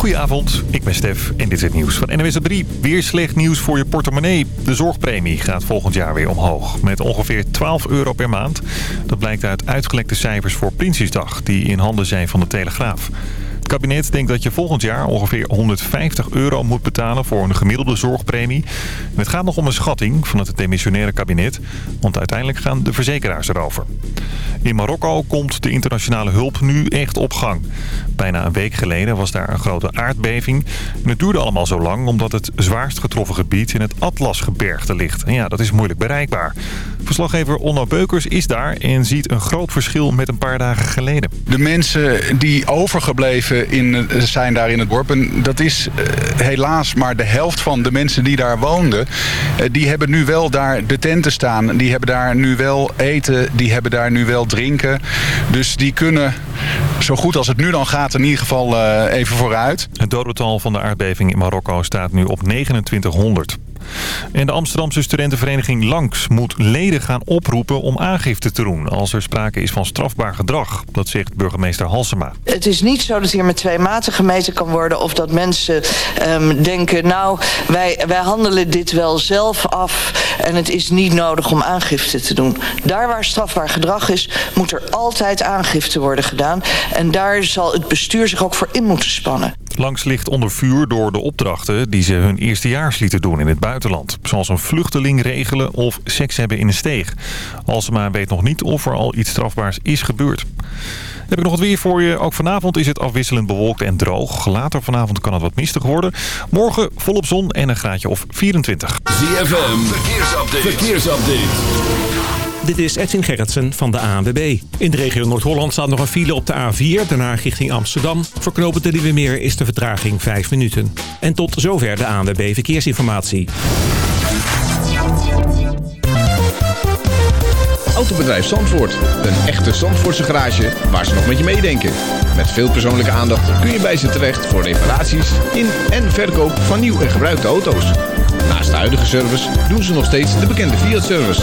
Goedenavond, ik ben Stef en dit is het nieuws van NWS 3. Weer slecht nieuws voor je portemonnee. De zorgpremie gaat volgend jaar weer omhoog. Met ongeveer 12 euro per maand. Dat blijkt uit uitgelekte cijfers voor Prinsjesdag... die in handen zijn van de Telegraaf. Kabinet denkt dat je volgend jaar ongeveer 150 euro moet betalen voor een gemiddelde zorgpremie. het gaat nog om een schatting van het demissionaire kabinet, want uiteindelijk gaan de verzekeraars erover. In Marokko komt de internationale hulp nu echt op gang. Bijna een week geleden was daar een grote aardbeving. Het duurde allemaal zo lang omdat het zwaarst getroffen gebied in het Atlasgebergte ligt. En ja, dat is moeilijk bereikbaar. Verslaggever Onno Beukers is daar en ziet een groot verschil met een paar dagen geleden. De mensen die overgebleven in, zijn daar in het dorp, en dat is eh, helaas maar de helft van de mensen die daar woonden, eh, die hebben nu wel daar de tenten staan. Die hebben daar nu wel eten, die hebben daar nu wel drinken. Dus die kunnen zo goed als het nu dan gaat in ieder geval even vooruit. Het dodental van de aardbeving in Marokko staat nu op 2900. En de Amsterdamse studentenvereniging Langs moet leden gaan oproepen om aangifte te doen als er sprake is van strafbaar gedrag. Dat zegt burgemeester Halsema. Het is niet zo dat hier met twee maten gemeten kan worden of dat mensen um, denken nou wij, wij handelen dit wel zelf af en het is niet nodig om aangifte te doen. Daar waar strafbaar gedrag is moet er altijd aangifte worden gedaan en daar zal het bestuur zich ook voor in moeten spannen. Langs ligt onder vuur door de opdrachten die ze hun eerstejaars lieten doen in het buitenland. Zoals een vluchteling regelen of seks hebben in een steeg. Alsema weet nog niet of er al iets strafbaars is gebeurd. heb ik nog wat weer voor je. Ook vanavond is het afwisselend bewolkt en droog. Later vanavond kan het wat mistig worden. Morgen volop zon en een graadje of 24. ZFM, verkeersupdate. verkeersupdate. Dit is Edwin Gerritsen van de ANWB. In de regio Noord-Holland staat nog een file op de A4, daarna richting Amsterdam. Voor knopen de Nieuwe Meer is de vertraging 5 minuten. En tot zover de ANWB Verkeersinformatie. Autobedrijf Zandvoort. Een echte Zandvoortse garage waar ze nog met je meedenken. Met veel persoonlijke aandacht kun je bij ze terecht voor reparaties in en verkoop van nieuw en gebruikte auto's. Naast de huidige service doen ze nog steeds de bekende Fiat-service.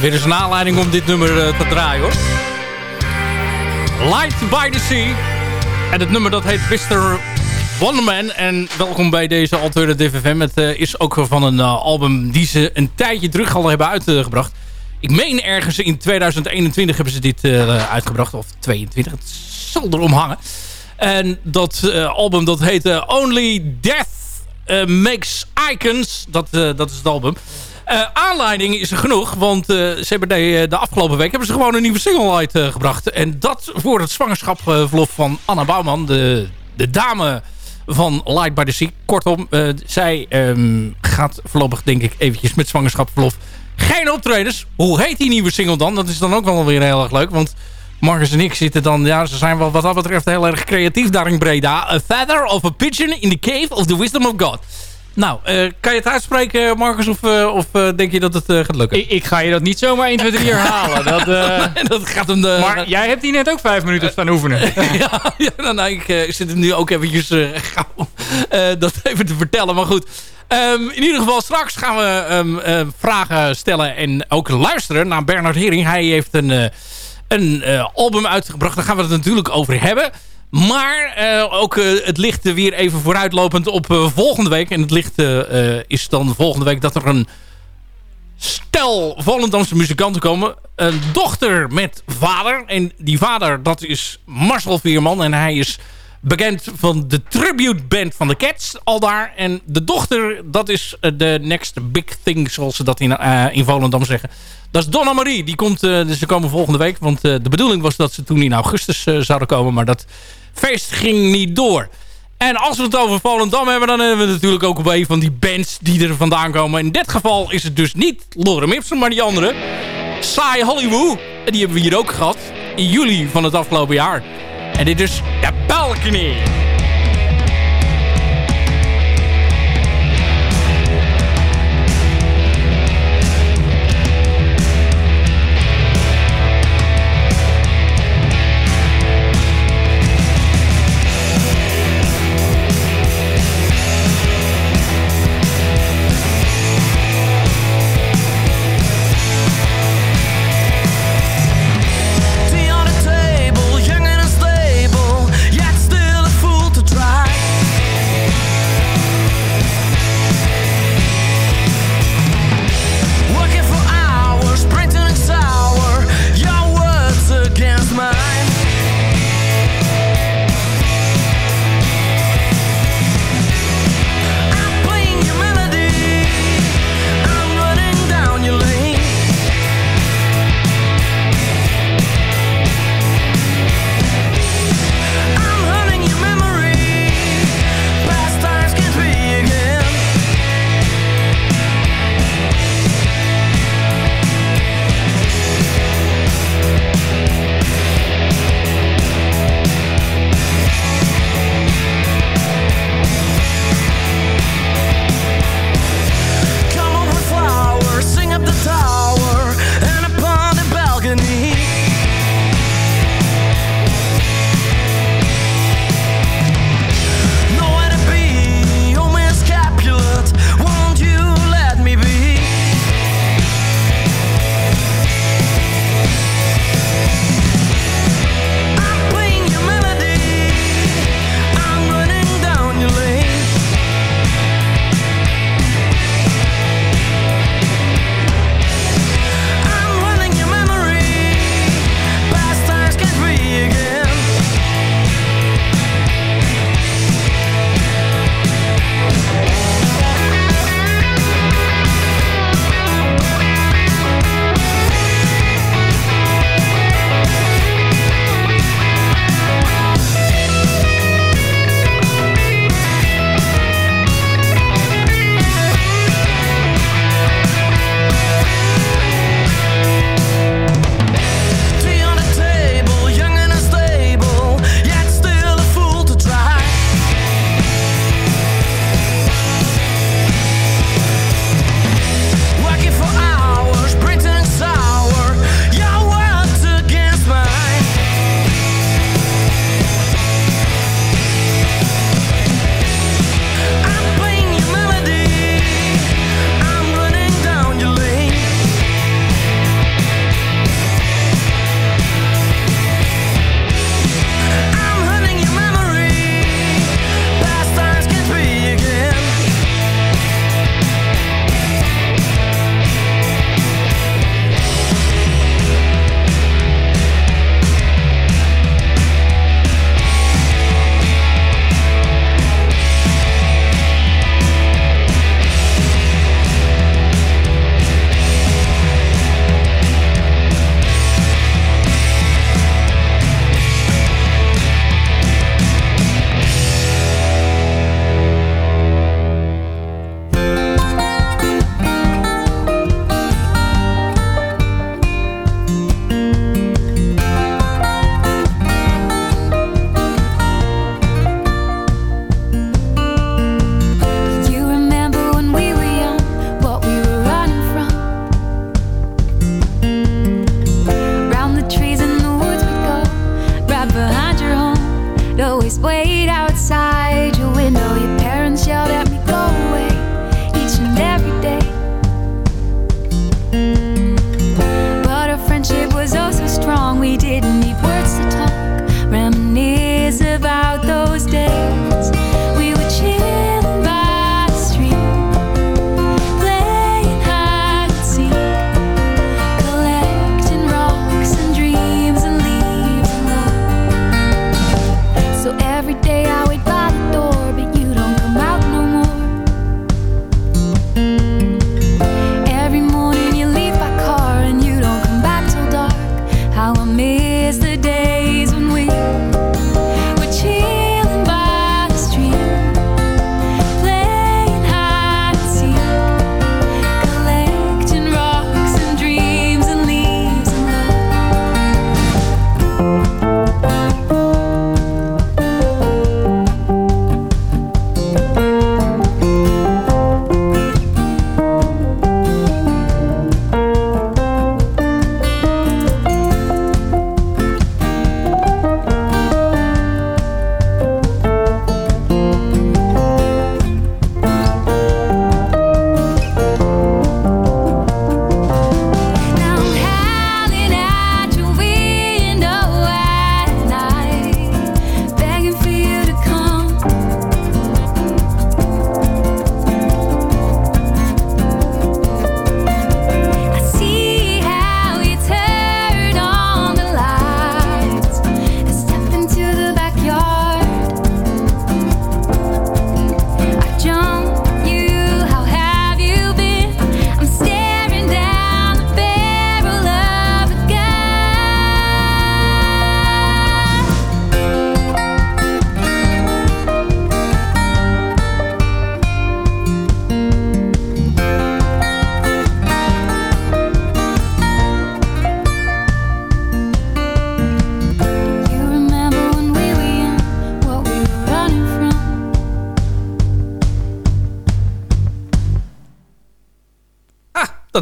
Weer eens een aanleiding om dit nummer uh, te draaien hoor. Light by the Sea. En het nummer dat heet Mr. Wonderman. En welkom bij deze Alternative FM. Het uh, is ook van een uh, album die ze een tijdje terug al hebben uitgebracht. Ik meen ergens in 2021 hebben ze dit uitgebracht. Of 22, het zal erom hangen. En dat album dat heette Only Death Makes Icons. Dat, dat is het album. Uh, aanleiding is er genoeg, want uh, ze hebben de, de, afgelopen week hebben ze gewoon een nieuwe single uitgebracht. En dat voor het zwangerschapsverlof van Anna Bouwman, de, de dame van Light by the Sea. Kortom, zij um, gaat voorlopig denk ik eventjes met zwangerschapsverlof. Geen optredens. Hoe heet die nieuwe single dan? Dat is dan ook wel weer heel erg leuk, want... Marcus en ik zitten dan, ja, ze zijn wel wat dat betreft heel erg creatief daar in Breda. A feather of a pigeon in the cave of the wisdom of God. Nou, uh, kan je het uitspreken, Marcus? Of, uh, of uh, denk je dat het gaat lukken? Ik, ik, ga je dat niet zomaar 1, 2, 3 herhalen. Dat, dat gaat hem de, maar jij hebt hier net ook vijf minuten staan oefenen. ja, ja nou, nou, ik zit hem nu ook eventjes gauw dat even te vertellen. Maar goed, um, in ieder geval straks gaan we um, vragen stellen en ook luisteren naar Bernard Hering. Hij heeft een, een album uitgebracht. Daar gaan we het natuurlijk over hebben. Maar uh, ook uh, het ligt weer even vooruitlopend op uh, volgende week. En het licht is dan volgende week dat er een stel Volendamse muzikanten komen. Een dochter met vader. En die vader, dat is Marcel Veerman. En hij is bekend van de tribute band van de Cats al daar. En de dochter, dat is de next big thing, zoals ze dat in, in Volendam zeggen. Dat is Donna Marie. Die komt, dus ze komen volgende week. Want de bedoeling was dat ze toen in augustus zouden komen. Maar dat feest ging niet door. En als we het over Volendam hebben, dan hebben we natuurlijk ook een van die bands die er vandaan komen. In dit geval is het dus niet Lorem Ipsum, maar die andere. Saai Hollywood. En die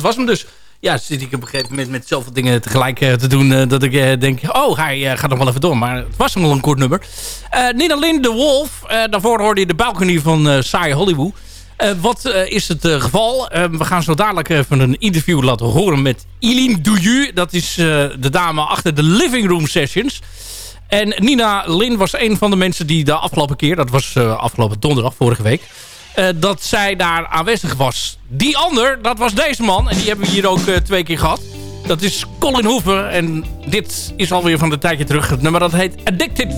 was hem dus. Ja, zit ik op een gegeven moment met zoveel dingen tegelijk te doen... dat ik denk, oh, hij gaat nog wel even door. Maar het was hem al een kort nummer. Nina Lynn, The Wolf. daarvoor hoorde je de balcony van Saai Hollywood. wat is het geval? we gaan zo dadelijk even een interview laten horen met Eileen Douyu. Dat is de dame achter de Living Room Sessions. En Nina Lin was een van de mensen die de afgelopen keer... dat was afgelopen donderdag, vorige week... Uh, dat zij daar aanwezig was. Die ander, dat was deze man. En die hebben we hier ook uh, twee keer gehad. Dat is Colin Hoover. En dit is alweer van de tijdje terug. Het nummer dat heet Addicted.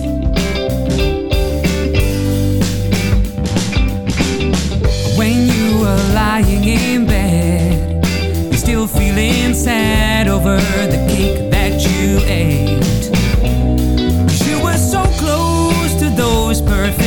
When you were lying in bed You still feeling sad over the cake that you ate You were so close to those perfect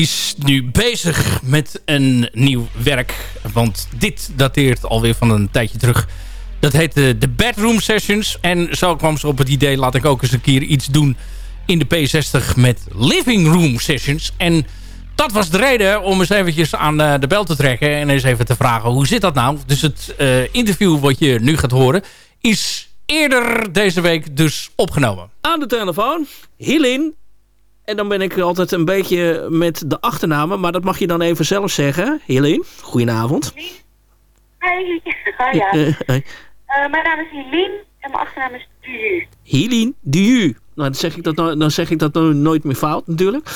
is nu bezig met een nieuw werk. Want dit dateert alweer van een tijdje terug. Dat heet de, Bedroom Sessions. En zo kwam ze op het idee, laat ik ook eens een keer iets doen in de P60 met Living Room Sessions. En dat was de reden om eens eventjes aan eh, de bel te trekken en eens even te vragen hoe zit dat nou. Dus het eh, interview wat je nu gaat horen is eerder deze week dus opgenomen. Aan de telefoon, Hilin. En dan ben ik altijd een beetje met de achternamen, maar dat mag je dan even zelf zeggen. Hilin, goedenavond. Hi. Ah, ja. Eh, eh, Eh, mijn naam is Helene en mijn achternaam is Duur. Hilin Diu. Nou, dan zeg ik dat, no- dan zeg ik dat no- nooit meer fout natuurlijk.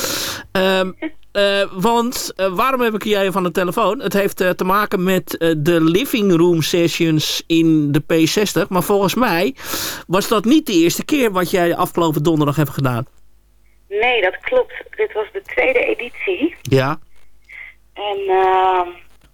Ehm, eh, want waarom heb ik jij van de telefoon? Het heeft te maken met de living room sessions in de P60. Maar volgens mij was dat niet de eerste keer wat jij afgelopen donderdag hebt gedaan. Nee, dat klopt. Dit was de tweede editie. Ja. En ehm,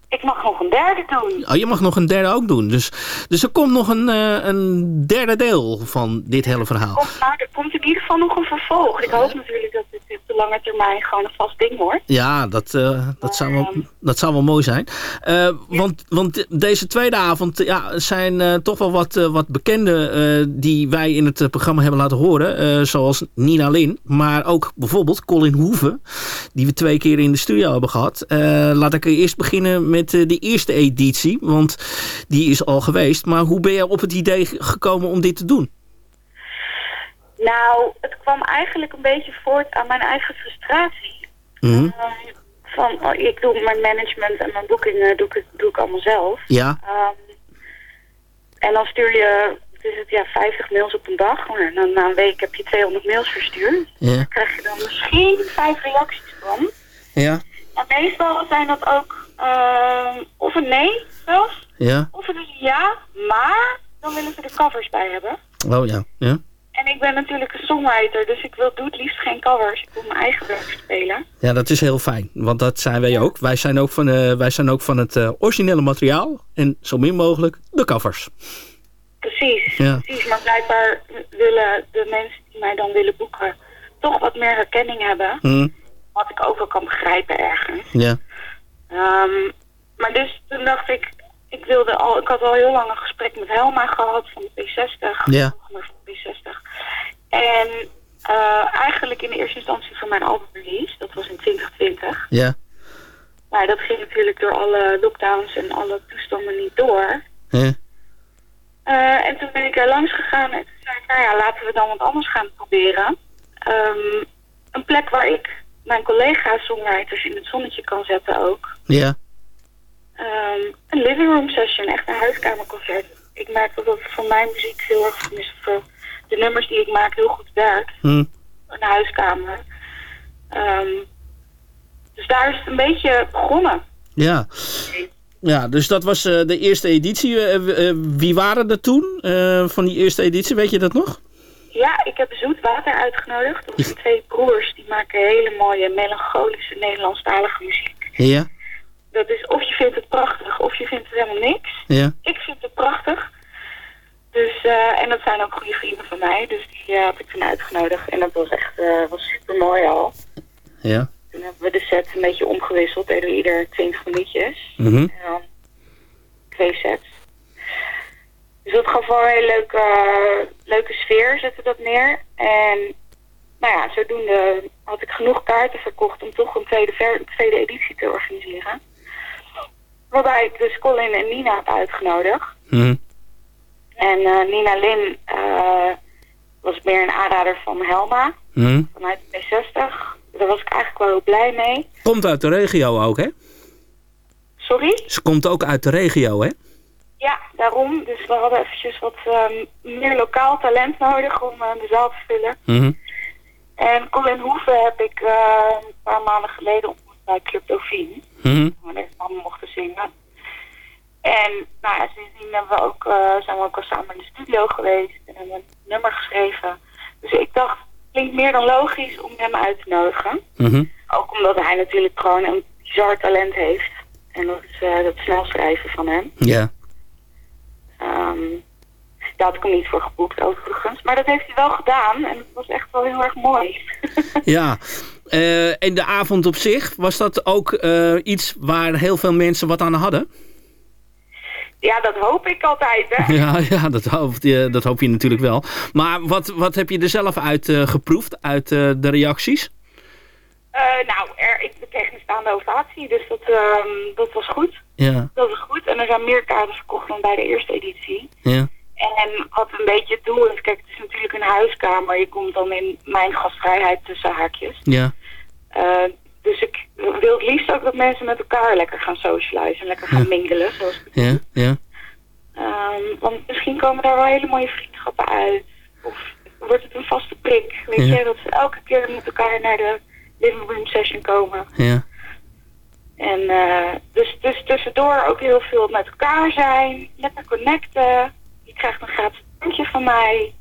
ik mag nog een derde doen. Oh, je mag nog een derde ook doen. Dus, dus er komt nog een, eh, een derde deel van dit hele verhaal. Komt, nou, er komt in ieder geval nog een vervolg. Ik hoop natuurlijk dat dit de lange termijn gewoon een vast ding wordt. Ja, dat, eh, dat, zou, wel, dat zou wel mooi zijn. Eh, want, want deze tweede avond ja, zijn eh, toch wel wat, wat bekenden die wij in het programma hebben laten horen. zoals Nina Lin, maar ook bijvoorbeeld Colin Hoeven. Die we twee keer in de studio hebben gehad. Eh, laat ik eerst beginnen met de eerste editie. Want die is al geweest. Maar hoe ben je op het idee gekomen om dit te doen? Nou, het kwam eigenlijk een beetje voort aan mijn eigen frustratie. Mhm. Ehm, van, oh, ik doe mijn management en mijn boekingen doe ik, doe ik allemaal zelf. Ja. Ehm, en dan stuur je, het is het, ja, 50 mails op een dag. Maar dan na een week heb je 200 mails verstuurd. Ja. Dan krijg je dan misschien vijf reacties van. Ja. En meestal zijn dat ook ehm, of een nee zelfs, Ja. of een ja, maar dan willen ze er covers bij hebben. Oh ja. Ja. En ik ben natuurlijk een songwriter, dus ik wil, doe het liefst geen covers. Ik wil mijn eigen werk spelen. Ja, dat is heel fijn. Want dat zijn wij ook. Wij zijn ook van, eh, wij zijn ook van het eh, originele materiaal. En zo min mogelijk de covers. Precies, Ja. precies. Maar blijkbaar willen de mensen die mij dan willen boeken toch wat meer herkenning hebben. Hm, Wat ik ook wel kan begrijpen ergens. Ja. Ehm, maar dus toen dacht ik, ik wilde al, ik had al heel lang een gesprek met Helma gehad van de P60. Ja. Van de P60. En eh, eigenlijk in de eerste instantie voor mijn album release, dat was in 2020. Ja. Maar dat ging natuurlijk door alle lockdowns en alle toestanden niet door. Ja. Eh, en toen ben ik er langs gegaan en toen zei ik, nou ja, laten we dan wat anders gaan proberen. Ehm, een plek waar ik mijn collega's songwriters in het zonnetje kan zetten ook. Ja. Ehm, een living room session, echt een huiskamerconcert. Ik merk dat dat voor mijn muziek heel erg, tenminste voor de nummers die ik maak, heel goed werkt. Hm. Een huiskamer. Ehm, dus daar is het een beetje begonnen. Ja. Ja, dus dat was eh, de eerste editie. Eh, eh, wie waren er toen eh, van die eerste editie? Weet je dat nog? Ja, ik heb Zoet Water uitgenodigd. Dat zijn twee broers, die maken hele mooie, melancholische, Nederlandstalige muziek. Ja. Dat is of je vindt het prachtig, of je vindt het helemaal niks. Ja. Ik vind het prachtig. Dus, eh, en dat zijn ook goede vrienden van mij, dus die eh, had ik toen uitgenodigd. En dat was echt eh, was super mooi al. Ja. Toen hebben we de set een beetje omgewisseld, deden we ieder 20 minuutjes. Mhm. En dan twee sets. Dus dat gaf wel een hele leuke, leuke sfeer, zette dat neer. En nou ja, zodoende had ik genoeg kaarten verkocht om toch een tweede, tweede editie te organiseren. Waarbij ik dus Colin en Nina heb uitgenodigd. Hm. En eh, Nina Lin eh, was meer een aanrader van Helma, Hm. vanuit de P60. Daar was ik eigenlijk wel heel blij mee. Komt uit de regio ook, hè? Sorry? Ze komt ook uit de regio, hè? Ja, daarom. Dus we hadden eventjes wat ehm, meer lokaal talent nodig om eh, de zaal te vullen. Mhm. En Colin Hoeven heb ik eh, een paar maanden geleden ontmoet bij Club Dauphine. Mhm. Waar we allemaal mochten zingen. En nou ja, sindsdien hebben we ook, eh, zijn we ook al samen in de studio geweest en hebben een nummer geschreven. Dus ik dacht, klinkt meer dan logisch om hem uit te nodigen. Mhm. Ook omdat hij natuurlijk gewoon een bizar talent heeft. En dat is eh, het snel schrijven van hem. Ja. Ehm, daar had ik hem niet voor geboekt overigens. Maar dat heeft hij wel gedaan en het was echt wel heel erg mooi. Ja, Eh, en de avond op zich, was dat ook eh, iets waar heel veel mensen wat aan hadden? Ja, dat hoop ik altijd, hè. Ja, ja dat, hoop je, dat hoop je natuurlijk wel. Maar wat, wat heb je er zelf uit eh, geproefd, uit de reacties? Nou, er, ik kreeg een staande ovatie, dus dat, ehm, dat was goed. Ja, Dat was goed. En er zijn meer kaarten verkocht dan bij de eerste editie. ja, En wat een beetje het doel is, kijk, het is natuurlijk een huiskamer. Je komt dan in mijn gastvrijheid tussen haakjes. ja, Eh, dus ik wil het liefst ook dat mensen met elkaar lekker gaan socializen en lekker gaan mingelen. Zoals ik het ja, ja. Ehm, want misschien komen daar wel hele mooie vriendschappen uit. Of wordt het een vaste prik. Weet Ja. je, dat ze elke keer met elkaar naar de living room session komen. ja. En eh, dus, dus tussendoor ook heel veel met elkaar zijn. Lekker connecten. Je krijgt een gratis drankje van mij.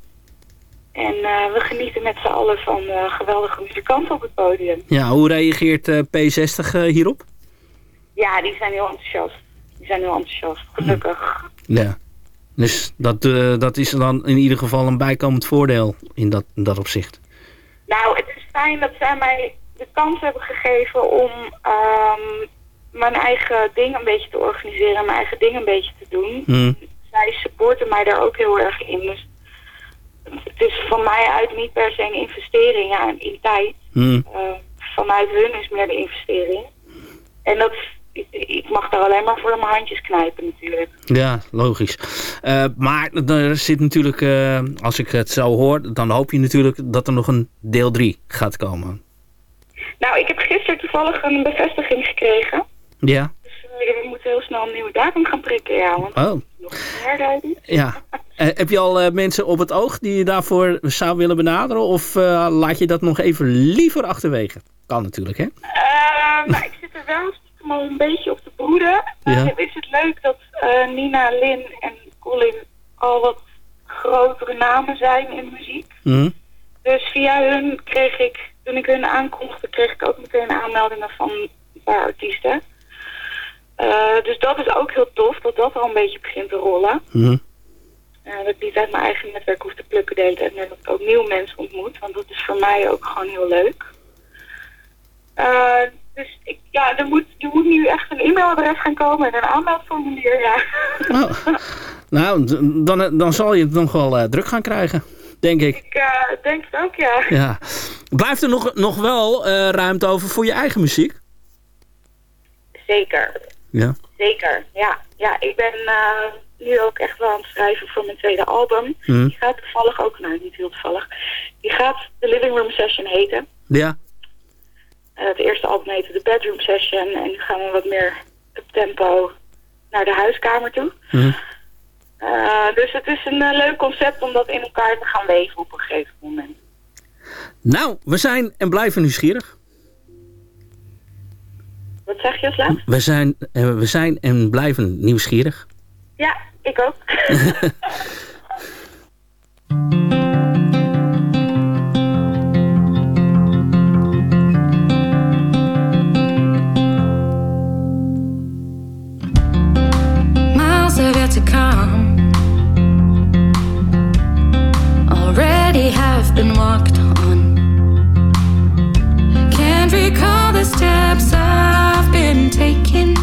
En eh, we genieten met z'n allen van eh, geweldige muzikanten op het podium. Ja, hoe reageert eh, P60 eh, hierop? Ja, die zijn heel enthousiast. Die zijn heel enthousiast, gelukkig. Ja. Dus dat, dat is dan in ieder geval een bijkomend voordeel in dat, in dat opzicht. Nou, het is fijn dat zij mij de kans hebben gegeven om ehm, mijn eigen ding een beetje te organiseren. Mijn eigen ding een beetje te doen. Hm. Zij supporten mij daar ook heel erg in. Dus het is van mij uit niet per se een investering ja, in tijd. Hm. Eh, vanuit hun is meer de investering. En dat, ik, ik mag daar alleen maar voor mijn handjes knijpen natuurlijk. Ja, logisch. Eh, maar er zit natuurlijk, eh, als ik het zo hoor, dan hoop je natuurlijk dat er nog een deel 3 gaat komen. Nou, ik heb gisteren toevallig een bevestiging gekregen. Ja? We moeten heel snel een nieuwe datum gaan prikken, ja. Want Oh, nog een ja. Eh, heb je al eh, mensen op het oog die je daarvoor zou willen benaderen? Of eh, laat je dat nog even liever achterwege? Kan natuurlijk, hè? Nou, ik zit er wel al een beetje op te broeden. Ja. Is het leuk dat Nina, Lin en Colin al wat grotere namen zijn in muziek. Hm. Dus via hun kreeg ik, toen ik hun aankondigde, kreeg ik ook meteen aanmeldingen van een paar artiesten. Eh, dus dat is ook heel tof, dat dat al een beetje begint te rollen. Hm. Eh, dat ik niet uit mijn eigen netwerk hoef te plukken de hele tijd, maar dat ik ook nieuwe mensen ontmoet. Want dat is voor mij ook gewoon heel leuk. Eh, dus ik, ja, er moet, er moet nu echt een e-mailadres gaan komen en een aanmeldformulier, ja. Oh. Nou, dan, dan zal je het nog wel druk gaan krijgen, denk ik. ik denk het ook, ja. Ja. Blijft er nog, nog wel ruimte over voor je eigen muziek? Zeker. Ja. Zeker, ja. Ja, ik ben eh, nu ook echt wel aan het schrijven voor mijn tweede album. Hm. Die gaat toevallig ook, nou niet heel toevallig, die gaat de Living Room Session heten. Ja. Eh, het eerste album heette de Bedroom Session en nu gaan we wat meer op tempo naar de huiskamer toe. Hm. Eh, dus het is een leuk concept om dat in elkaar te gaan weven op een gegeven moment. Nou, we zijn en blijven nieuwsgierig. Wat zeg je als laatst? We zijn, eh, we zijn en blijven nieuwsgierig. Ja, ik ook. Miles have yet to come. Already have been walked on. Can't recall the steps I've been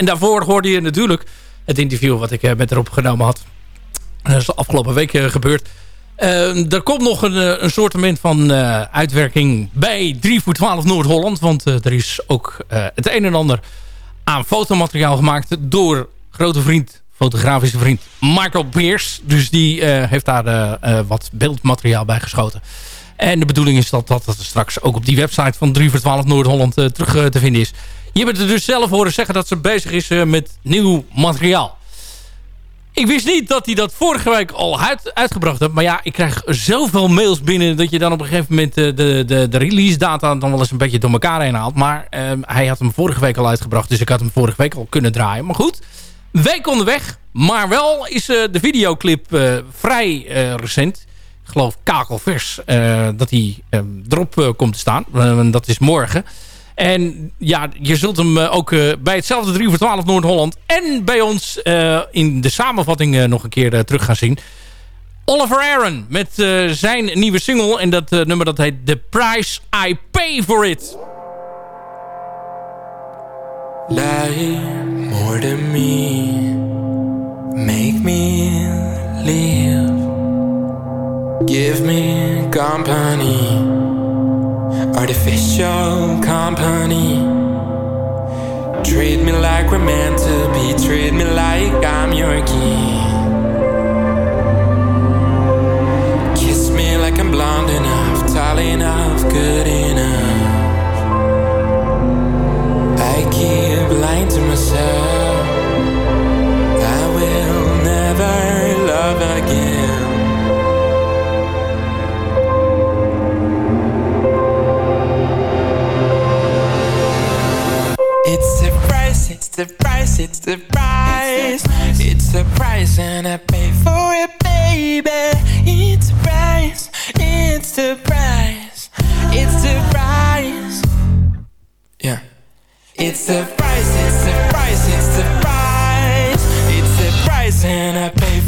En daarvoor hoorde je natuurlijk het interview wat ik met haar opgenomen had. Dat is afgelopen week gebeurd. er komt nog een, een soortement van uitwerking bij 3 voor 12 Noord-Holland. Want er is ook het een en ander aan fotomateriaal gemaakt door grote vriend, fotografische vriend Michael Beers. Dus die heeft daar wat beeldmateriaal bij geschoten. En de bedoeling is dat dat, straks ook op die website van 3 voor 12 Noord-Holland terug te vinden is. Je hebt het dus zelf horen zeggen dat ze bezig is uh, met nieuw materiaal. Ik wist niet dat hij dat vorige week al uit, uitgebracht heeft. Maar ja, ik krijg zoveel mails binnen... dat je dan op een gegeven moment de, de, de release data... dan wel eens een beetje door elkaar heen haalt. Maar ehm, hij had hem vorige week al uitgebracht. Dus ik had hem vorige week al kunnen draaien. Maar goed, week onderweg. Maar wel is de videoclip vrij recent geloof kakelvers, uh, dat hij uh, erop uh, komt te staan. dat is morgen. En ja, je zult hem ook bij hetzelfde 3 voor 12 Noord-Holland... en bij ons in de samenvatting nog een keer terug gaan zien. Oliver Aaron met zijn nieuwe single. En dat nummer dat heet The Price I Pay For It. Lie more than me Make me live Give me company, artificial company. Treat me like we're meant to be, treat me like I'm your king. Kiss me like I'm blonde enough, tall enough, good enough. I keep lying to myself. I will never love again. The price, it's the price. It's the price, and I pay for it, baby. It's the price, it's the price, it's the price. Yeah. It's the price, it's the price, it's the price. It's the price, and I pay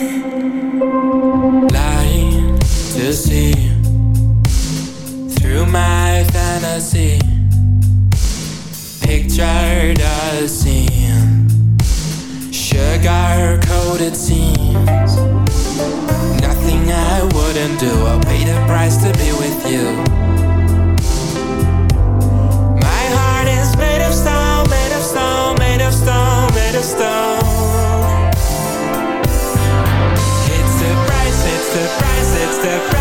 Lying to see through my fantasy. Pictured a scene, sugar coated scenes. Nothing I wouldn't do. I'll pay the price to be with you. My heart is made of stone, made of stone, made of stone, made of stone. Price,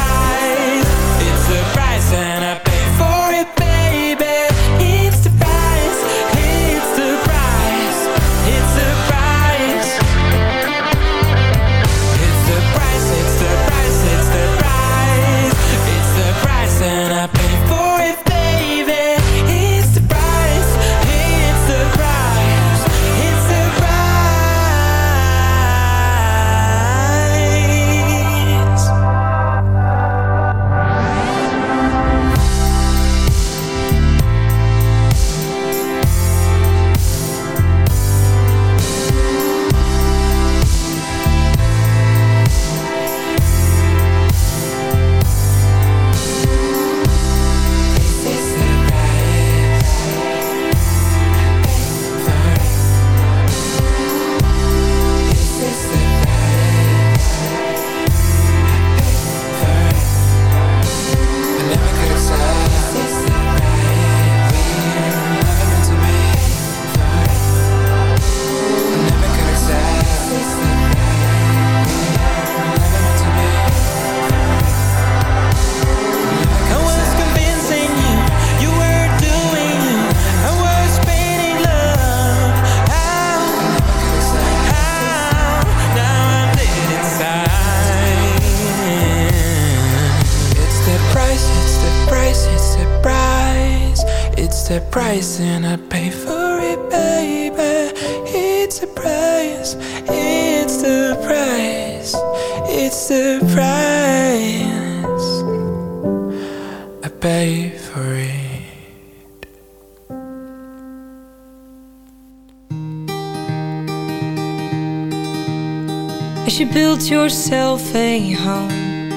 built yourself a home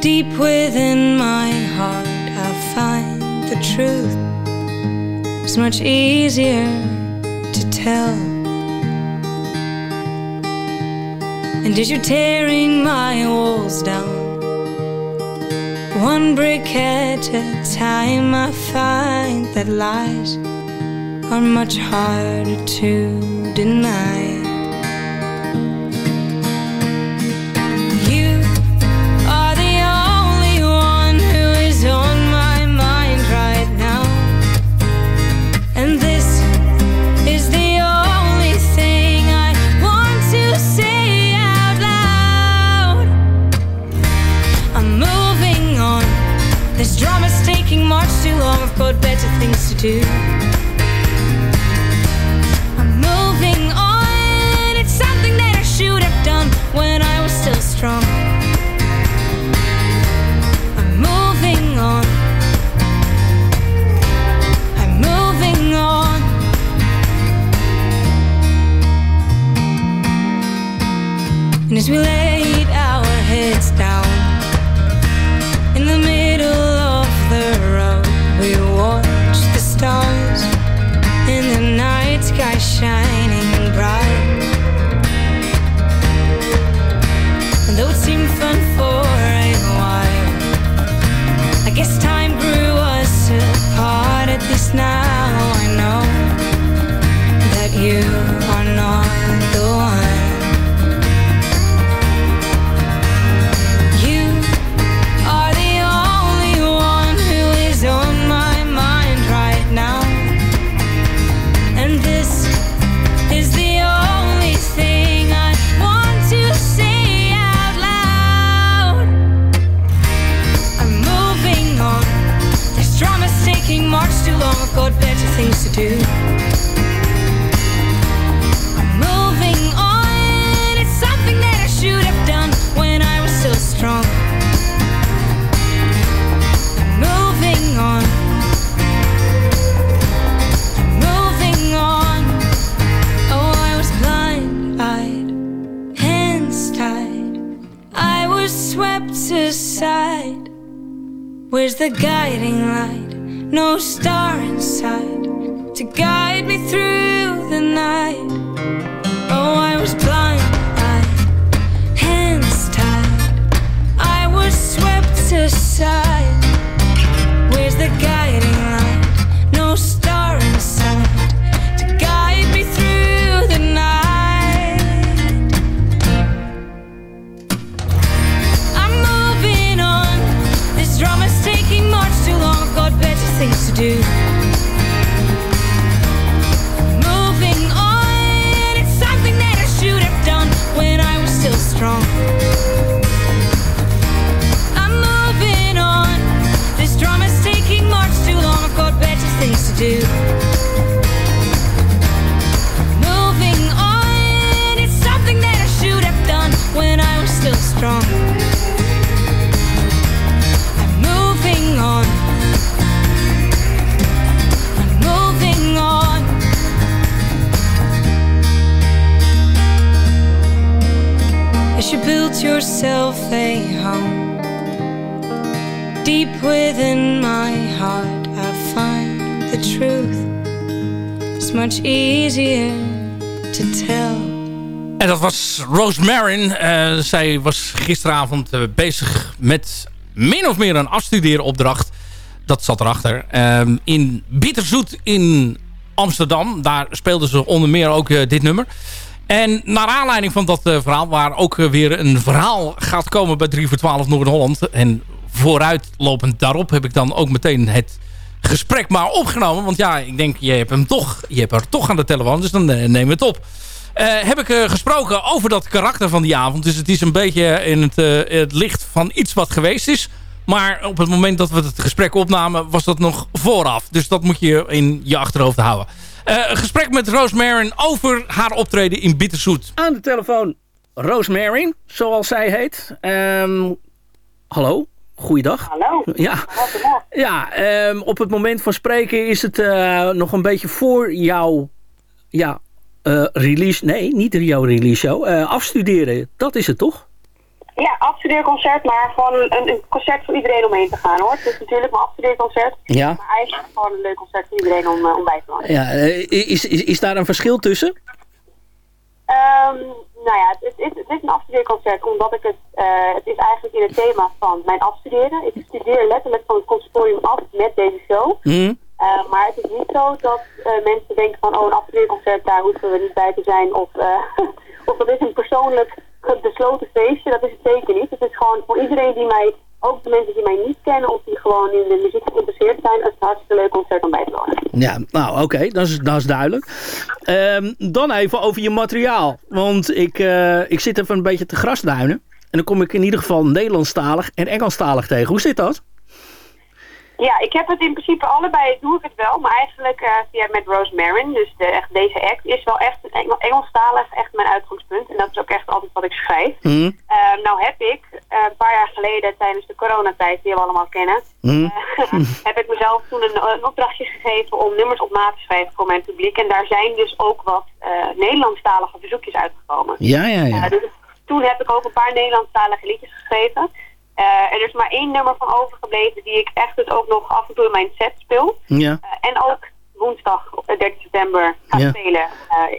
deep within my heart, I find the truth is much easier to tell. And as you're tearing my walls down, one brick at a time, I find that lies are much harder to deny. Where's the guiding light? No star inside to guide Eh, zij was gisteravond eh, bezig met min of meer een afstudeeropdracht. Dat zat erachter. Ehm, in Bitterzoet in Amsterdam. Daar speelden ze onder meer ook eh, dit nummer. En naar aanleiding van dat verhaal... waar ook weer een verhaal gaat komen bij 3 voor 12 Noord-Holland... en vooruitlopend daarop heb ik dan ook meteen het gesprek maar opgenomen. Want ja, ik denk, je hebt hem toch, je hebt er toch aan de telefoon, dus dan nemen we het op. Eh, heb ik eh, gesproken over dat karakter van die avond. Dus het is een beetje in het, eh, het licht van iets wat geweest is. Maar op het moment dat we het gesprek opnamen, was dat nog vooraf. Dus dat moet je in je achterhoofd houden. Eh, een gesprek met Roos Marin over haar optreden in Bitterzoet. Aan de telefoon Rosemary, zoals zij heet. Ehm, hallo, goeiedag. Hallo. Ja, ja ehm, op het moment van spreken is het eh, nog een beetje voor jouw ja, eh, release, nee, niet jouw release show, eh, afstuderen. Dat is het toch? Ja, afstudeerconcert, maar gewoon een, een concert voor iedereen om heen te gaan hoor. Het is natuurlijk mijn afstudeerconcert, Ja. maar eigenlijk gewoon een leuk concert voor iedereen om, om bij te wonen. Ja, is, is, is daar een verschil tussen? Ehm, nou ja, het, is, het is een afstudeerconcert omdat ik het, het is eigenlijk in het thema van mijn afstuderen. Ik studeer letterlijk van het conservatorium af met deze show. Hm? Eh, maar het is niet zo dat eh, mensen denken van, oh een afstudeerconcert, daar hoeven we niet bij te zijn. Of, eh, of dat is een persoonlijk besloten feestje, dat is het zeker niet. Het is gewoon voor iedereen die mij, ook de mensen die mij niet kennen of die gewoon in de muziek geïnteresseerd zijn, het een hartstikke leuk concert om bij te wonen. Ja, nou oké, dat, is, dat is duidelijk. Ehm, dan even over je materiaal. Want ik, ik zit even een beetje te grasduinen. En dan kom ik in ieder geval Nederlandstalig en Engelstalig tegen. Hoe zit dat? Ja, ik heb het in principe allebei, doe ik het wel, maar eigenlijk eh, via met Rose Marin, dus de, echt, deze act, is wel echt Engel, Engelstalig echt mijn uitgangspunt. En dat is ook echt altijd wat ik schrijf. Hm? Eh, nou heb ik eh, een paar jaar geleden tijdens de coronatijd, die we allemaal kennen, Hm? eh, heb ik mezelf toen een, een opdrachtje gegeven om nummers op maat te schrijven voor mijn publiek. En daar zijn dus ook wat Nederlandstalige verzoekjes uitgekomen. Ja, ja, ja. Dus toen heb ik ook een paar Nederlandstalige liedjes geschreven. Eh, er is maar één nummer van overgebleven die ik echt dus ook nog af en toe in mijn set speel. Ja, Eh, en ook woensdag op de 13 september ga Ja. spelen eh,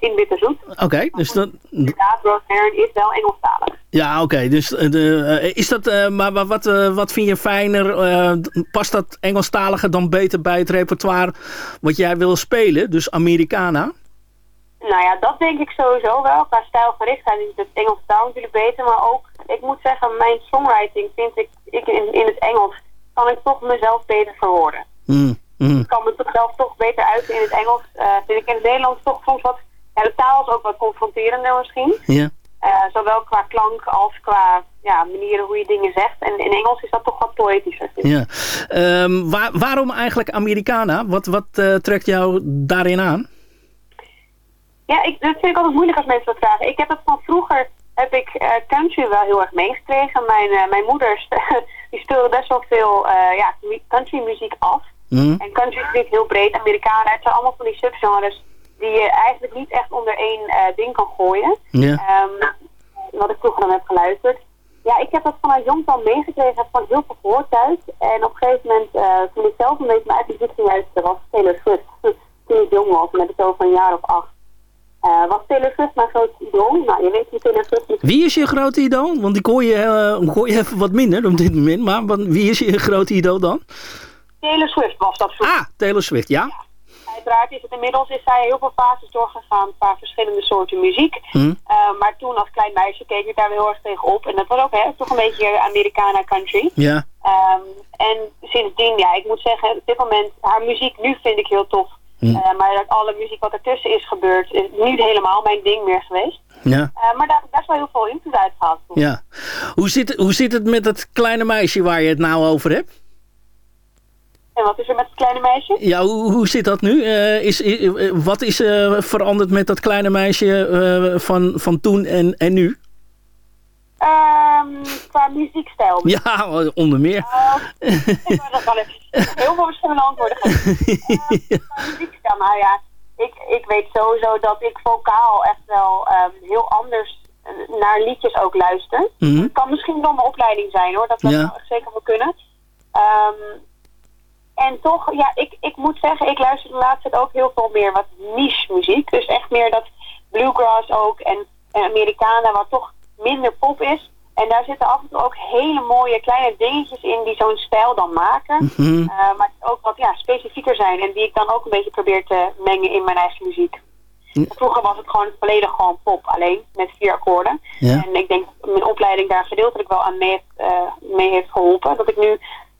in Witte Zoet. oké. dus dat, Inderdaad, Rose Heron is wel Engelstalig. ja, oké. dus eh, de, eh, is dat, eh, maar wa- wat, eh, wat vind je fijner? eh, past dat Engelstalige dan beter bij het repertoire wat jij wil spelen? Dus Americana? Nou ja, dat denk ik sowieso wel. Qua stijlgerichtheid is het Engels taal natuurlijk beter. Maar ook, ik moet zeggen, mijn songwriting vind ik, ik in, in het Engels, kan ik toch mezelf beter verwoorden. Hm, hm. Ik kan me toch zelf toch beter uiten in het Engels. Eh, vind ik in het Nederlands toch soms wat, ja, de taal is ook wat confronterender misschien. Eh, zowel qua klank als qua ja, manieren hoe je dingen zegt. En in Engels is dat toch wat poëtischer. Ja. Waar- waarom eigenlijk Americana? Wat, wat eh, trekt jou daarin aan? Ja, ik, dat vind ik altijd moeilijk als mensen dat vragen. Ik heb het van vroeger, heb ik eh, country wel heel erg meegekregen. Mijn, eh, mijn moeder st- die speelde best wel veel eh, ja, country muziek af. Hm? En country is natuurlijk heel breed, Amerikanen. Het zijn allemaal van die subgenres die je eigenlijk niet echt onder één ding kan gooien. Ehm, wat ik vroeger dan heb geluisterd. Ja, ik heb dat vanuit jongs al meegekregen, heb van heel veel gehoord thuis. En op een gegeven moment, eh, toen ik zelf een beetje mijn eigen muziek ging luisteren, was Taylor Swift. toen ik jong was, met het over een jaar of acht. Was Taylor Swift mijn grootste idool? Nou, je weet wie Taylor Swift is. Wie is je grote idool? Want ik hoor je, hoor je even wat minder op dit moment. Maar wie is je grote idool dan? Taylor Swift was dat vroeger. Ah, Taylor Swift, ja. Uiteraard is het inmiddels is zij heel veel fases doorgegaan qua verschillende soorten muziek. Hm? Eh, maar toen als klein meisje keek ik daar heel erg tegen op. En dat was ook hè, toch een beetje Americana country. Ja. Ehm, en sindsdien, ja, ik moet zeggen, op dit moment, haar muziek nu vind ik heel tof. Hm. Eh, maar dat alle muziek wat ertussen is gebeurd, is niet helemaal mijn ding meer geweest. Ja. Eh, maar daar heb ik best wel heel veel invloed uit gehad. ja. Hoe, zit, hoe zit het met dat kleine meisje waar je het nou over hebt? En wat is er met het kleine meisje? Ja, hoe, hoe zit dat nu? Eh, is, wat is veranderd met dat kleine meisje van, van toen en, en nu? Ehm, qua muziekstijl. Ja, onder meer. Wou dat wel even heel veel verschillende antwoorden geven. Uh, qua muziekstijl, nou ja, ik, ik weet sowieso dat ik vocaal echt wel ehm, heel anders eh, naar liedjes ook luister. Mhm. Het kan misschien door mijn opleiding zijn hoor, dat Ja. zou zeker wel kunnen. En toch, ja, ik, ik moet zeggen, ik luister de laatste tijd ook heel veel meer wat niche muziek. Dus echt meer dat bluegrass ook en, en Americana, wat toch minder pop is. En daar zitten af en toe ook hele mooie kleine dingetjes in die zo'n stijl dan maken. Mhm. Eh, maar die ook wat ja, specifieker zijn en die ik dan ook een beetje probeer te mengen in mijn eigen muziek. Vroeger was het gewoon volledig gewoon pop, alleen met vier akkoorden. Ja. En ik denk dat mijn opleiding daar gedeeltelijk wel aan mee heeft, eh, mee heeft geholpen. Dat ik nu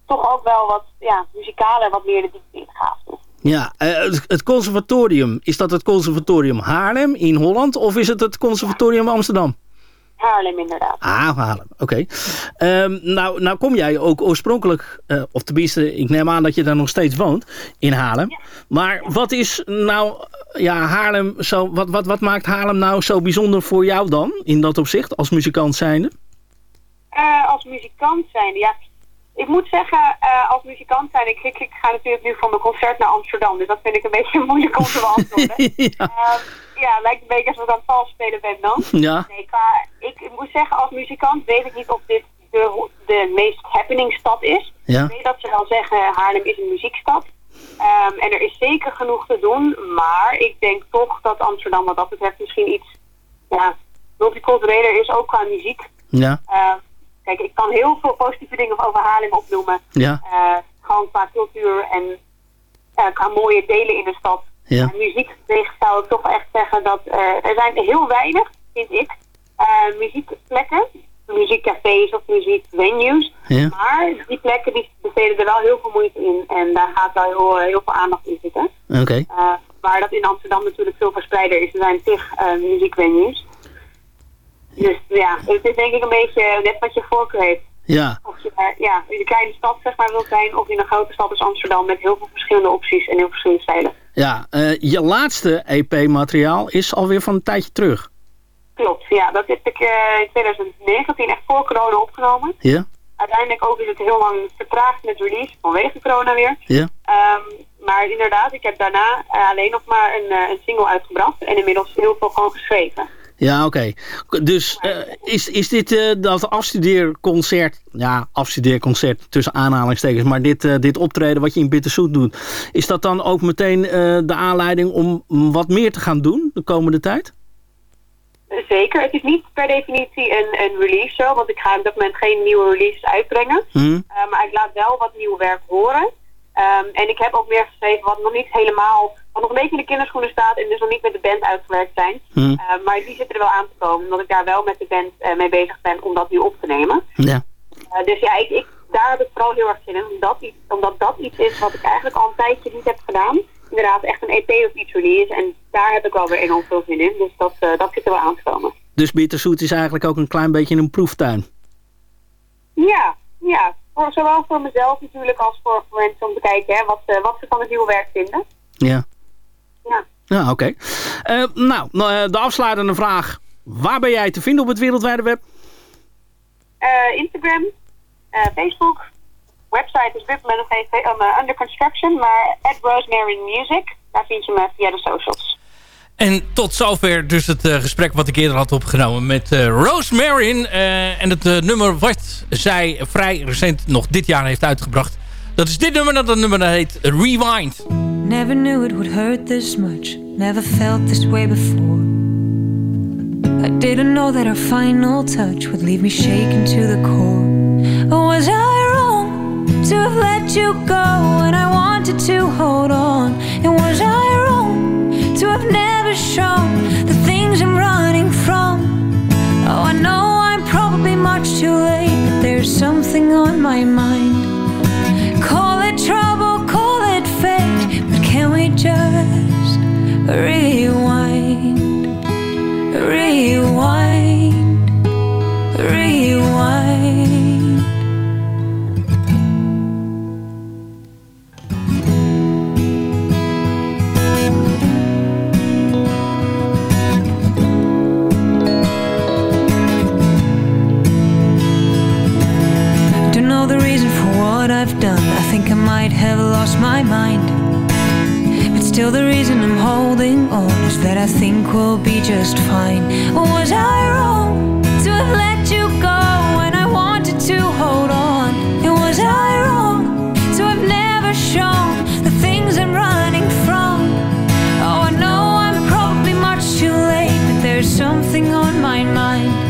toch ook wel wat ja, muzikaler, wat meer de diepte in ga. Ja, eh, het conservatorium, is dat het conservatorium Haarlem in Holland of is het het conservatorium Amsterdam? Haarlem inderdaad. Ah, Haarlem, oké. Ehm, nou, nou kom jij ook oorspronkelijk, eh, of tenminste, ik neem aan dat je daar nog steeds woont, in Haarlem. Maar wat is nou, ja, Haarlem, zo, wat, wat, wat maakt Haarlem nou zo bijzonder voor jou dan, in dat opzicht, als muzikant zijnde? Eh, als muzikant zijn, ja. Ik moet zeggen, eh, als muzikant zijn, ik, ik, ik ga natuurlijk nu voor mijn concert naar Amsterdam. Dus dat vind ik een beetje moeilijk om te beantwoorden. ja. Ehm, ja, lijkt een beetje alsof ik aan het vals spelen ben dan. Ja. Nee, qua, ik moet zeggen, als muzikant weet ik niet of dit de, de meest happening stad is. Ja. Ik weet dat ze wel zeggen, Haarlem is een muziekstad. Ehm, en er is zeker genoeg te doen, maar ik denk toch dat Amsterdam wat dat betreft misschien iets ja, multicultureler is, ook qua muziek. Ja. Eh, kijk, ik kan heel veel positieve dingen over Haarlem opnoemen. Ja. Eh, gewoon qua cultuur en eh, qua mooie delen in de stad. Ja. Zou ik toch echt zeggen dat eh, er zijn heel weinig, vind ik, eh, muziekplekken, muziekcafés of muziekvenues. Ja. Maar die plekken die besteden er wel heel veel moeite in en daar gaat wel heel, heel veel aandacht in zitten. Oké. Uh, waar dat in Amsterdam natuurlijk veel verspreider is. Er zijn tig uh, muziekvenues. Dus ja, het is denk ik een beetje net wat je voorkeur heeft. Ja. Of je uh, ja, in een kleine stad zeg maar wilt zijn of in een grote stad als Amsterdam met heel veel verschillende opties en heel verschillende stijlen. Ja, uh, je laatste EP-materiaal is alweer van een tijdje terug. Klopt, ja. Dat heb ik uh, in 2019 echt voor corona opgenomen. Ja. Uiteindelijk ook is het heel lang vertraagd met release vanwege corona weer. Ja. Um, maar inderdaad, ik heb daarna uh, alleen nog maar een, een, single uitgebracht en inmiddels heel veel gewoon geschreven. Ja, oké. Okay. Dus uh, is, is dit uh, dat afstudeerconcert, ja, afstudeerconcert tussen aanhalingstekens, maar dit, uh, dit optreden wat je in Bitterzoet doet, is dat dan ook meteen de aanleiding om wat meer te gaan doen de komende tijd? Zeker. Het is niet per definitie een, een release show, want ik ga op dat moment geen nieuwe releases uitbrengen. Hmm. maar ik laat wel wat nieuw werk horen. Um, en ik heb ook meer geschreven wat nog niet helemaal, wat nog een beetje in de kinderschoenen staat en dus nog niet met de band uitgewerkt zijn. Hmm. Uh, maar die zitten er wel aan te komen, omdat ik daar wel met de band uh, mee bezig ben om dat nu op te nemen. Ja. Uh, dus ja, ik, ik, daar heb ik vooral heel erg zin in, omdat, iets, omdat dat iets is wat ik eigenlijk al een tijdje niet heb gedaan. Inderdaad, echt een EP of iets release en daar heb ik wel weer enorm veel zin in, dus dat, dat zit er wel aan te komen. Dus Bitterzoet is eigenlijk ook een klein beetje een proeftuin? Ja, ja. Voor, zowel voor mezelf natuurlijk als voor, voor mensen om te kijken hè, wat, uh, wat ze van het nieuwe werk vinden. Ja. Ja. Ja, oké. Okay. Uh, nou, uh, de afsluitende vraag. Waar ben jij te vinden op het wereldwijde web? Uh, Instagram, Facebook. Website is op dit moment nog even under construction, maar at Rosemary Music. Daar vind je me via de socials. En tot zover dus het uh, gesprek wat ik eerder had opgenomen met uh, Rose Marin. Uh, en het nummer wat zij vrij recent nog dit jaar heeft uitgebracht. Dat is dit nummer, dat nummer dat heet Rewind. Never knew it would hurt this much. Never felt this way before. I didn't know that our final touch would leave me shaken to the core. Or was I wrong to have let you go when I wanted to hold on? And was I wrong to have never shown the things I'm running from. Oh, I know I'm probably much too late, but there's something on my mind. Call it trouble, call it fate, but can we just rewind? Rewind, I think I might have lost my mind. But still, the reason I'm holding on is that I think we'll be just fine. Was I wrong to have let you go when I wanted to hold on? And was I wrong to have never shown the things I'm running from? Oh, I know I'm probably much too late, but there's something on my mind.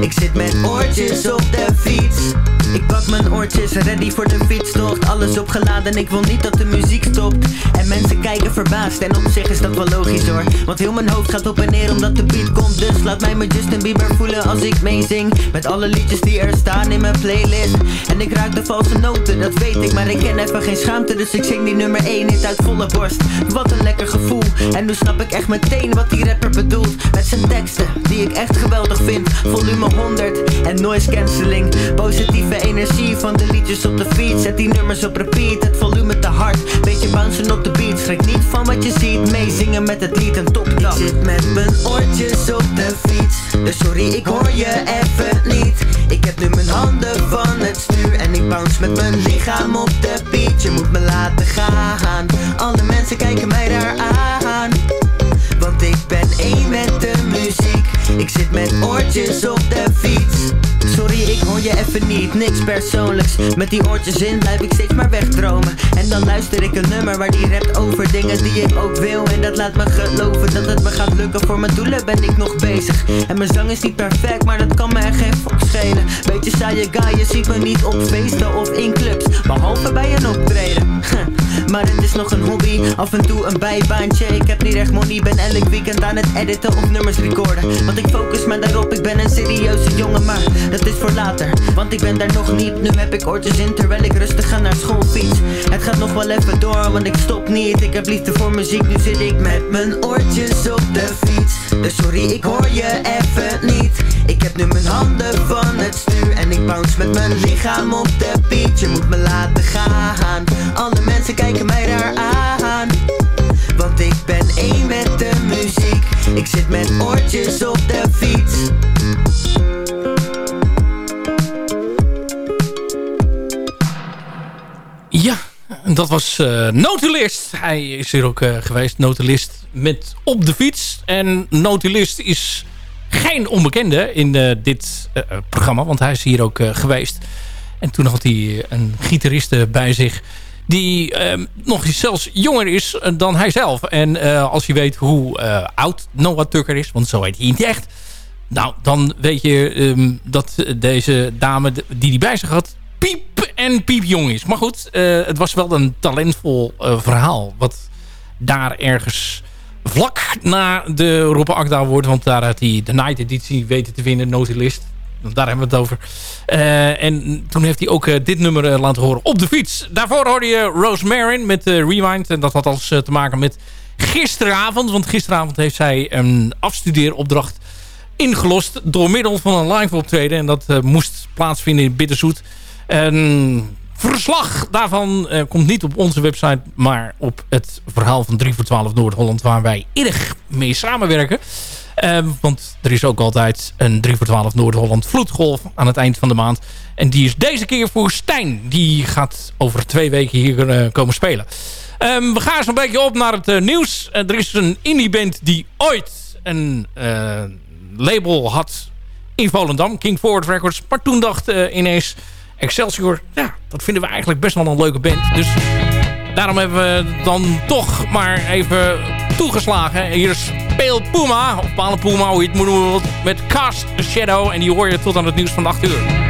Ik zit met oortjes op de fiets pak mijn oortjes, ready voor de fietstocht Alles opgeladen, ik wil niet dat de muziek stopt. En mensen kijken verbaasd. En op zich is dat wel logisch hoor. Want heel mijn hoofd gaat op en neer omdat de beat komt. Dus laat mij me Justin Bieber voelen als ik meezing. Met alle liedjes die er staan in mijn playlist. En ik ruik de valse noten, dat weet ik. Maar ik ken even geen schaamte, dus ik zing die nummer 1 niet uit volle borst. Wat een lekker gevoel. En nu snap ik echt meteen wat die rapper bedoelt. Met zijn teksten die ik echt geweldig vind. Volume 100 en noise cancelling. Positieve energie van de liedjes op de fiets. Zet die nummers op repeat, het volume te hard. Beetje bouncen op de beat, schrik niet van wat je ziet. Meezingen met het lied een topdag Ik zit met mijn oortjes op de fiets. Dus sorry ik hoor je even niet. Ik heb nu mijn handen van het stuur En ik bounce met mijn lichaam op de beat. Je moet me laten gaan. Alle mensen kijken mij daar aan. Want ik ben één met de Ik zit met oortjes op de fiets. Sorry, ik hoor je even niet, niks persoonlijks. Met die oortjes in blijf ik steeds maar wegdromen. En dan luister ik een nummer waar die rapt over dingen die ik ook wil. En dat laat me geloven dat het me gaat lukken. Voor mijn doelen ben ik nog bezig. En mijn zang is niet perfect, maar dat kan me geen fok schelen. Beetje saaie guy, je ziet me niet op feesten of in clubs. Behalve bij een optreden. Maar het is nog een hobby, af en toe een bijbaantje. Ik heb niet echt money, ben elk weekend aan het editen of nummers recorden. Want ik focus me daarop, ik ben een serieuze jongen Maar dat is voor later, want ik ben daar nog niet Nu heb ik oortjes in terwijl ik rustig ga naar school fiets. Het gaat nog wel even door, want ik stop niet. Ik heb liefde voor muziek, nu zit ik met mijn oortjes op de fiets. Dus sorry, ik hoor je even niet. Ik heb nu mijn handen van het stuur En ik bounce met mijn lichaam op de beat. Je moet me laten gaan. Alle mensen kijken mij daar aan. Want ik ben één met de muziek. Ik zit met oortjes op dat was uh, Notulist. Hij is hier ook uh, geweest, Notulist, met op de fiets. En Notulist is geen onbekende in uh, dit programma, want hij is hier ook geweest. En toen had hij een gitariste bij zich die uh, nog zelfs jonger is dan hij zelf. En als je weet hoe oud Noah Tucker is, want zo heet hij niet echt. Nou, dan weet je um, dat deze dame die hij bij zich had, piep en piepjong is. Maar goed, uh, het was wel een talentvol verhaal. Wat daar ergens vlak na de Roppe Akda wordt. Want daar had hij de Night editie weten te winnen, Notulist daar hebben we het over. Uh, en toen heeft hij ook dit nummer laten horen op de fiets. Daarvoor hoorde je Rose Marin met Rewind. En dat had alles te maken met gisteravond. Want gisteravond heeft zij een afstudeeropdracht ingelost... door middel van een live optreden. En dat moest plaatsvinden in Bitterzoet. Een verslag daarvan komt niet op onze website... maar op het verhaal van 3 voor 12 Noord-Holland... waar wij erg mee samenwerken... Uh, want er is ook altijd een 3 voor 12 Noord-Holland vloedgolf aan het eind van de maand. En die is deze keer voor Stijn. Die gaat over twee weken hier uh, komen spelen. Um, we gaan zo'n beetje op naar het uh, nieuws. er is een indie band die ooit een label had in Volendam. King Forward Records. Maar toen dacht ineens Excelsior... Ja, dat vinden we eigenlijk best wel een leuke band. Dus daarom hebben we dan toch maar even toegeslagen. Hier Pale Puma, of Pale Puma, hoe je het moet noemen, met Cast Shadow. En die hoor je tot aan het nieuws van 8 uur.